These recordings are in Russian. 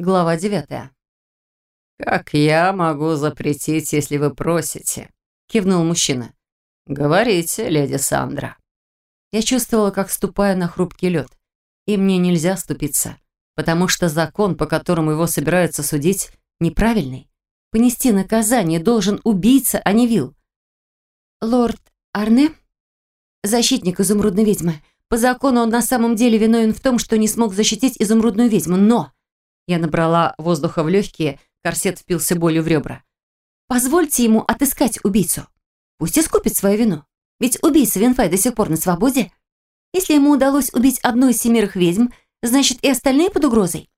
Глава девятая. «Как я могу запретить, если вы просите?» — кивнул мужчина. «Говорите, леди Сандра». Я чувствовала, как ступаю на хрупкий лед. И мне нельзя ступиться, потому что закон, по которому его собираются судить, неправильный. Понести наказание должен убийца, а не вил. «Лорд Арне?» «Защитник изумрудной ведьмы. По закону он на самом деле виновен в том, что не смог защитить изумрудную ведьму, но...» Я набрала воздуха в легкие, корсет впился болью в ребра. «Позвольте ему отыскать убийцу. Пусть искупит свою вину. Ведь убийца Винфай до сих пор на свободе. Если ему удалось убить одну из семерых ведьм, значит и остальные под угрозой.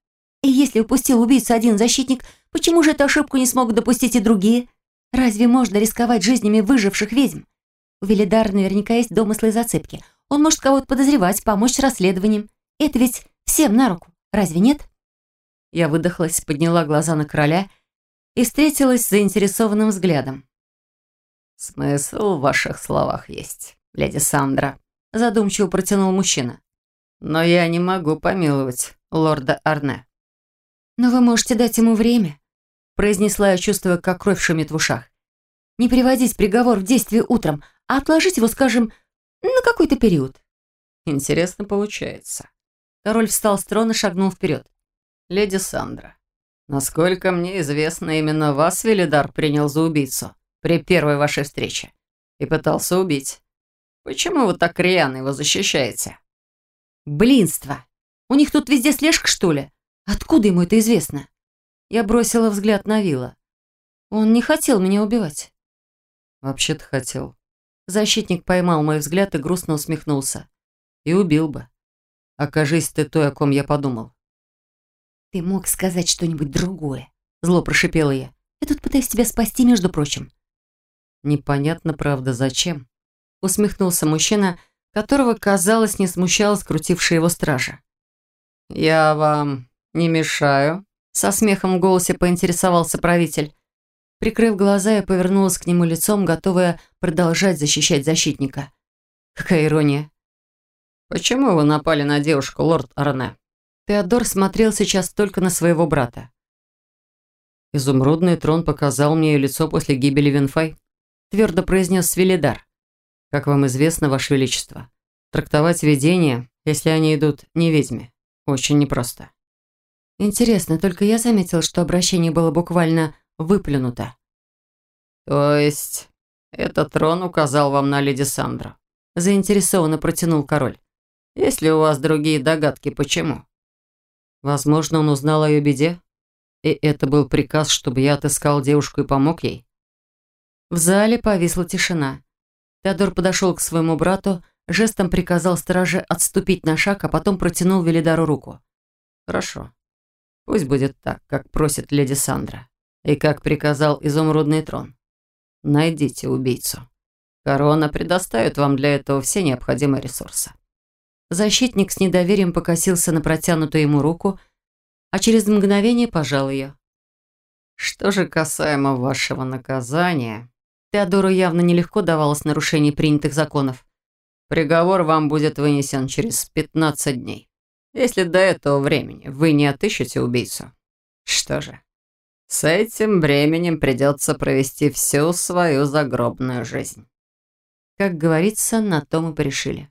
И если упустил убийцу один защитник, почему же эту ошибку не смогут допустить и другие? Разве можно рисковать жизнями выживших ведьм? У Велидара наверняка есть домыслы и зацепки. Он может кого-то подозревать, помочь расследованием. Это ведь всем на руку, разве нет? Я выдохлась, подняла глаза на короля и встретилась с заинтересованным взглядом. «Смысл в ваших словах есть, леди Сандра», задумчиво протянул мужчина. «Но я не могу помиловать лорда Арне». «Но вы можете дать ему время», произнесла я, чувствуя, как кровь шумит в ушах. «Не приводить приговор в действие утром, а отложить его, скажем, на какой-то период». «Интересно получается». Король встал с трона шагнул вперед. «Леди Сандра, насколько мне известно, именно вас Велидар принял за убийцу при первой вашей встрече и пытался убить. Почему вы так рьяно его защищаете?» «Блинство! У них тут везде слежка, что ли? Откуда ему это известно?» Я бросила взгляд на Вилла. Он не хотел меня убивать. «Вообще-то хотел». Защитник поймал мой взгляд и грустно усмехнулся. «И убил бы. Окажись ты той, о ком я подумал. «Ты мог сказать что-нибудь другое», — зло прошипела я. «Я тут пытаюсь тебя спасти, между прочим». «Непонятно, правда, зачем?» — усмехнулся мужчина, которого, казалось, не смущала скрутившая его стража. «Я вам не мешаю?» — со смехом в голосе поинтересовался правитель. Прикрыв глаза, я повернулась к нему лицом, готовая продолжать защищать защитника. Какая ирония. «Почему вы напали на девушку, лорд Арне?» Теодор смотрел сейчас только на своего брата. «Изумрудный трон показал мне ее лицо после гибели Винфай», твердо произнес Свелидар. «Как вам известно, Ваше Величество, трактовать видения, если они идут не ведьме, очень непросто». Интересно, только я заметил, что обращение было буквально выплюнуто. «То есть этот трон указал вам на леди Сандру?» Заинтересованно протянул король. «Есть ли у вас другие догадки, почему?» Возможно, он узнал о ее беде, и это был приказ, чтобы я отыскал девушку и помог ей. В зале повисла тишина. Теодор подошел к своему брату, жестом приказал страже отступить на шаг, а потом протянул Велидару руку. «Хорошо. Пусть будет так, как просит леди Сандра, и как приказал изумрудный трон. Найдите убийцу. Корона предоставит вам для этого все необходимые ресурсы». Защитник с недоверием покосился на протянутую ему руку, а через мгновение пожал ее. «Что же касаемо вашего наказания...» Теодору явно нелегко давалось нарушение принятых законов. «Приговор вам будет вынесен через 15 дней. Если до этого времени вы не отыщете убийцу. Что же, с этим временем придется провести всю свою загробную жизнь». Как говорится, на то мы порешили.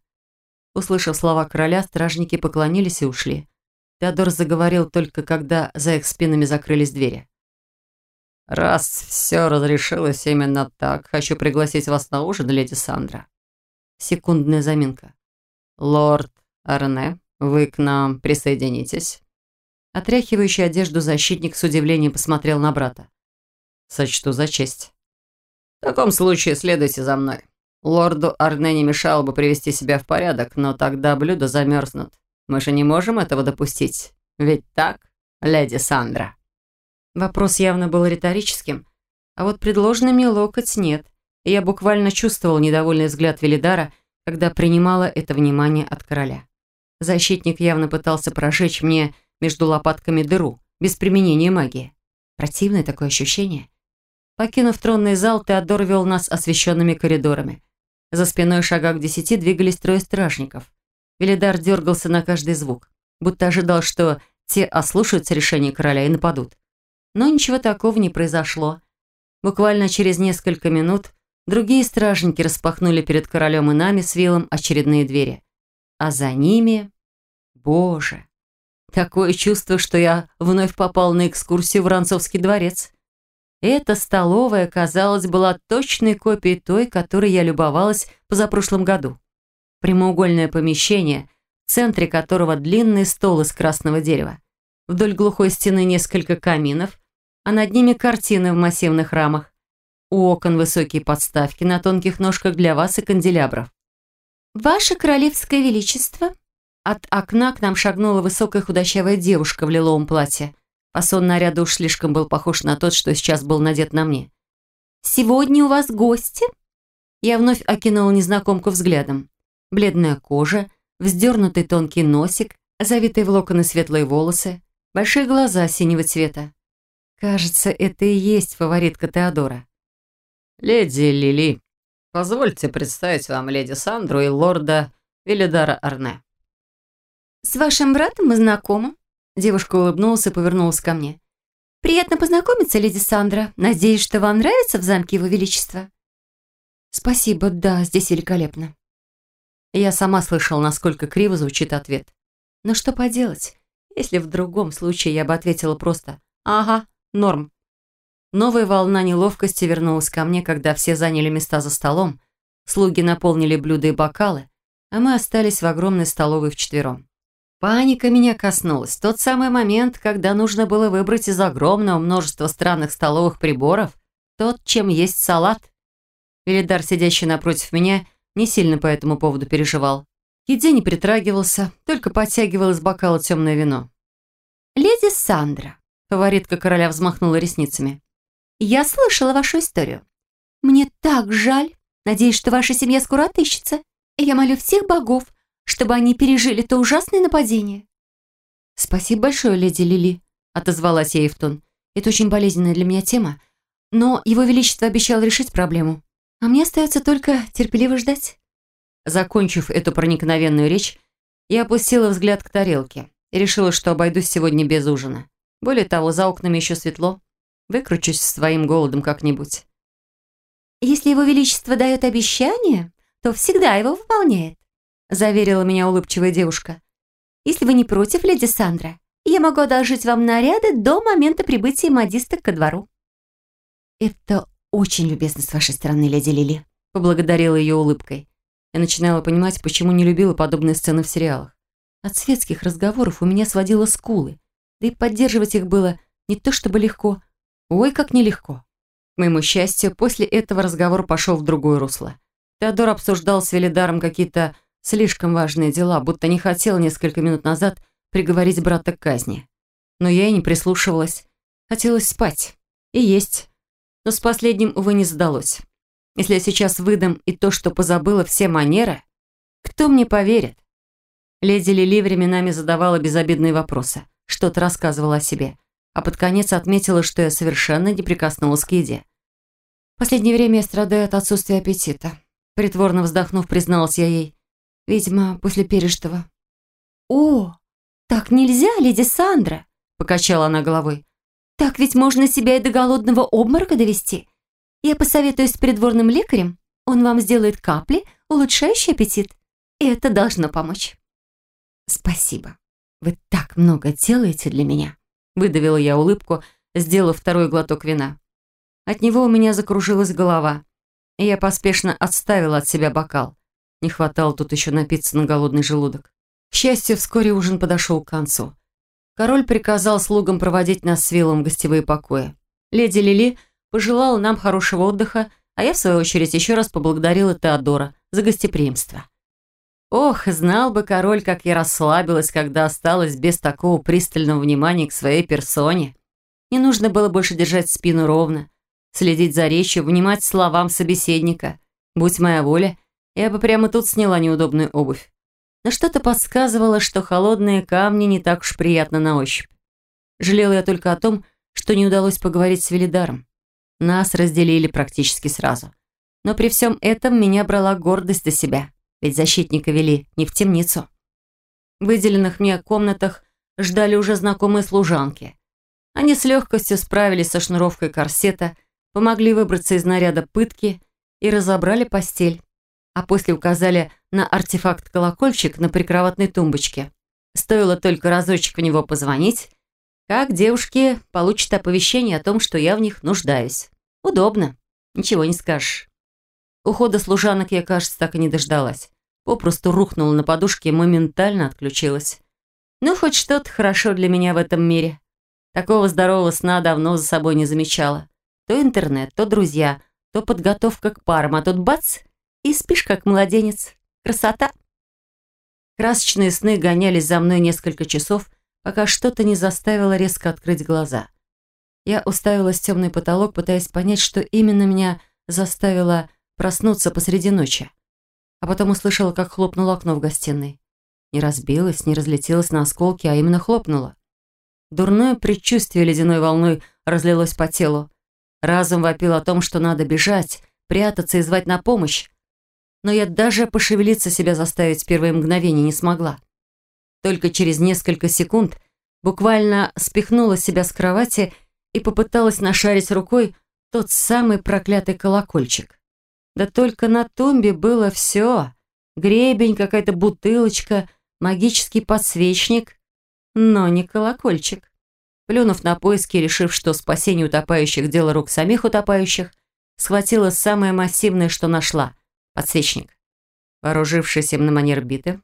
Услышав слова короля, стражники поклонились и ушли. Теодор заговорил только когда за их спинами закрылись двери. «Раз все разрешилось именно так, хочу пригласить вас на ужин, леди Сандра». Секундная заминка. «Лорд Арне, вы к нам присоединитесь?» Отряхивающий одежду защитник с удивлением посмотрел на брата. «Сочту за честь». «В таком случае следуйте за мной. Лорду Арне не мешало бы привести себя в порядок, но тогда блюда замерзнут. Мы же не можем этого допустить. Ведь так, леди Сандра?» Вопрос явно был риторическим, а вот предложенный мне локоть нет. И я буквально чувствовал недовольный взгляд Велидара, когда принимала это внимание от короля. Защитник явно пытался прожечь мне между лопатками дыру, без применения магии. Противное такое ощущение. Покинув тронный зал, Теодор вел нас освещенными коридорами. За спиной шагах к десяти двигались трое стражников. Велидар дергался на каждый звук, будто ожидал, что Все ослушаются решения короля и нападут. Но ничего такого не произошло. Буквально через несколько минут другие стражники распахнули перед королем и нами с Виллом очередные двери. А за ними... Боже! Такое чувство, что я вновь попал на экскурсию в Ранцовский дворец. Эта столовая, казалось, была точной копией той, которой я любовалась позапрошлом году. Прямоугольное помещение, в центре которого длинный стол из красного дерева. Вдоль глухой стены несколько каминов, а над ними картины в массивных рамах. У окон высокие подставки на тонких ножках для вас и канделябров. «Ваше Королевское Величество!» От окна к нам шагнула высокая худощавая девушка в лиловом платье. Фасон наряда уж слишком был похож на тот, что сейчас был надет на мне. «Сегодня у вас гости?» Я вновь окинула незнакомку взглядом. Бледная кожа, вздернутый тонкий носик, завитые в локоны светлые волосы, большие глаза синего цвета. Кажется, это и есть фаворитка Теодора. «Леди Лили, позвольте представить вам леди Сандру и лорда Велидара Арне». «С вашим братом мы знакомы», Девушка улыбнулась и повернулась ко мне. «Приятно познакомиться, леди Сандра. Надеюсь, что вам нравится в замке Его Величества?» «Спасибо, да, здесь великолепно». Я сама слышала, насколько криво звучит ответ. Но что поделать, если в другом случае я бы ответила просто «Ага, норм». Новая волна неловкости вернулась ко мне, когда все заняли места за столом, слуги наполнили блюда и бокалы, а мы остались в огромной столовой вчетвером. Паника меня коснулась. Тот самый момент, когда нужно было выбрать из огромного множества странных столовых приборов тот, чем есть салат. Велидар, сидящий напротив меня, не сильно по этому поводу переживал. Еде не притрагивался, только подтягивал из бокала темное вино. «Леди Сандра», — фаворитка короля взмахнула ресницами, «я слышала вашу историю. Мне так жаль. Надеюсь, что ваша семья скоро отыщется. И я молю всех богов, чтобы они пережили то ужасное нападение. «Спасибо большое, леди Лили», — отозвалась я Евтон. «Это очень болезненная для меня тема, но Его Величество обещал решить проблему, а мне остается только терпеливо ждать». Закончив эту проникновенную речь, я опустила взгляд к тарелке и решила, что обойдусь сегодня без ужина. Более того, за окнами еще светло. Выкручусь своим голодом как-нибудь. «Если Его Величество дает обещание, то всегда его выполняет», заверила меня улыбчивая девушка. «Если вы не против, леди Сандра, я могу одолжить вам наряды до момента прибытия модисток ко двору». «Это очень любезно с вашей стороны, леди Лили», поблагодарила ее улыбкой. Я начинала понимать, почему не любила подобные сцены в сериалах. От светских разговоров у меня сводило скулы, да и поддерживать их было не то чтобы легко, ой, как нелегко. К моему счастью, после этого разговор пошел в другое русло. Теодор обсуждал с Велидаром какие-то Слишком важные дела, будто не хотел несколько минут назад приговорить брата к казни. Но я и не прислушивалась. Хотелось спать. И есть. Но с последним, увы, не задалось. Если я сейчас выдам и то, что позабыла все манеры, кто мне поверит? Леди Лили временами задавала безобидные вопросы, что-то рассказывала о себе, а под конец отметила, что я совершенно не прикоснулась к еде. Последнее время я страдаю от отсутствия аппетита. Притворно вздохнув, призналась я ей. Видимо, после пережитого. «О, так нельзя, леди Сандра!» Покачала она головой. «Так ведь можно себя и до голодного обморока довести. Я посоветуюсь с придворным лекарем. Он вам сделает капли, улучшающие аппетит. И это должно помочь». «Спасибо. Вы так много делаете для меня», выдавила я улыбку, сделав второй глоток вина. От него у меня закружилась голова, и я поспешно отставила от себя бокал. Не хватало тут еще напиться на голодный желудок. К счастью, вскоре ужин подошел к концу. Король приказал слугам проводить нас с Виллом в гостевые покои. Леди Лили пожелала нам хорошего отдыха, а я, в свою очередь, еще раз поблагодарила Теодора за гостеприимство. Ох, знал бы король, как я расслабилась, когда осталась без такого пристального внимания к своей персоне. Не нужно было больше держать спину ровно, следить за речью, внимать словам собеседника. Будь моя воля, я бы прямо тут сняла неудобную обувь. Но что-то подсказывало, что холодные камни не так уж приятно на ощупь. Жалела я только о том, что не удалось поговорить с Велидаром. Нас разделили практически сразу. Но при всем этом меня брала гордость за себя, ведь защитника вели не в темницу. В выделенных мне комнатах ждали уже знакомые служанки. Они с легкостью справились со шнуровкой корсета, помогли выбраться из наряда пытки и разобрали постель. А после указали на артефакт-колокольчик на прикроватной тумбочке. Стоило только разочек в него позвонить, как девушки получат оповещение о том, что я в них нуждаюсь. Удобно, ничего не скажешь. Ухода служанок я, кажется, так и не дождалась. Попросту рухнула на подушке и моментально отключилась. Ну, хоть что-то хорошо для меня в этом мире. Такого здорового сна давно за собой не замечала. То интернет, то друзья, то подготовка к парам, а тут бац, и спишь как младенец. Красота! Красочные сны гонялись за мной несколько часов, пока что-то не заставило резко открыть глаза. Я уставилась в темный потолок, пытаясь понять, что именно меня заставило проснуться посреди ночи. А потом услышала, как хлопнуло окно в гостиной. Не разбилось, не разлетелось на осколки, а именно хлопнуло. Дурное предчувствие ледяной волной разлилось по телу. Разум вопил о том, что надо бежать, прятаться и звать на помощь. Но я даже пошевелиться себя заставить в первые мгновения не смогла. Только через несколько секунд буквально спихнула себя с кровати и попыталась нашарить рукой тот самый проклятый колокольчик. Да только на тумбе было все. Гребень, какая-то бутылочка, магический подсвечник, но не колокольчик. Плюнув на поиски, решив, что спасение утопающих – дело рук самих утопающих, схватила самое массивное, что нашла – подсвечник. Вооружившись им на манер биты,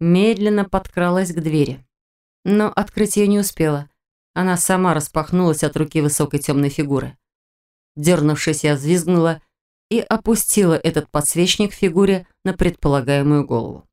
медленно подкралась к двери. Но открыть ее не успела. Она сама распахнулась от руки высокой темной фигуры. Дернувшись, я взвизгнула и опустила этот подсвечник фигуре на предполагаемую голову.